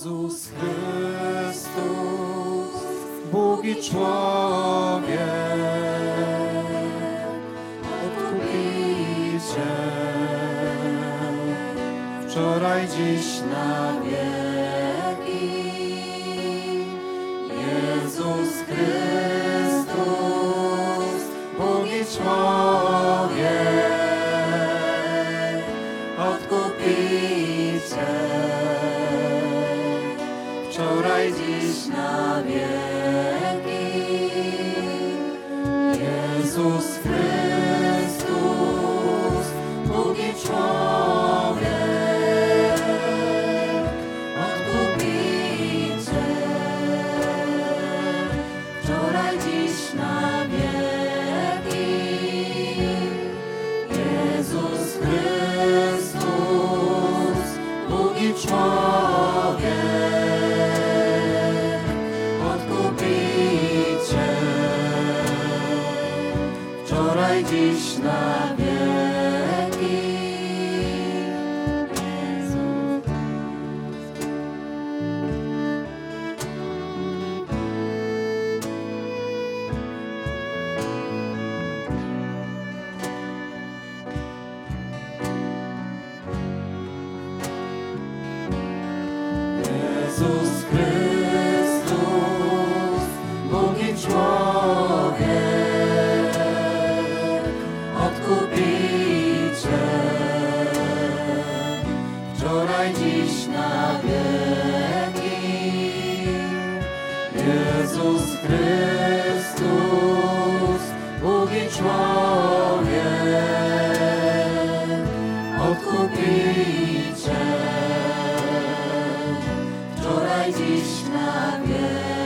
Jezus Chrystus, Bóg i człowiek, Odkupiciel, wczoraj, dziś na wieki. Jezus Chrystus, Bóg i człowiek, Odkupiciel, wczoraj, dziś na wieki. Jezus Chrystus, Bóg i człowiek, Odkupiciel, wczoraj, dziś na wieki. Jezus Chrystus, Bóg i człowiek, dziś na wieki. Jezus. Chrystus, Jezus Chrystus, Bóg i człowiek, Odkupiciel, wczoraj, dziś na wieki.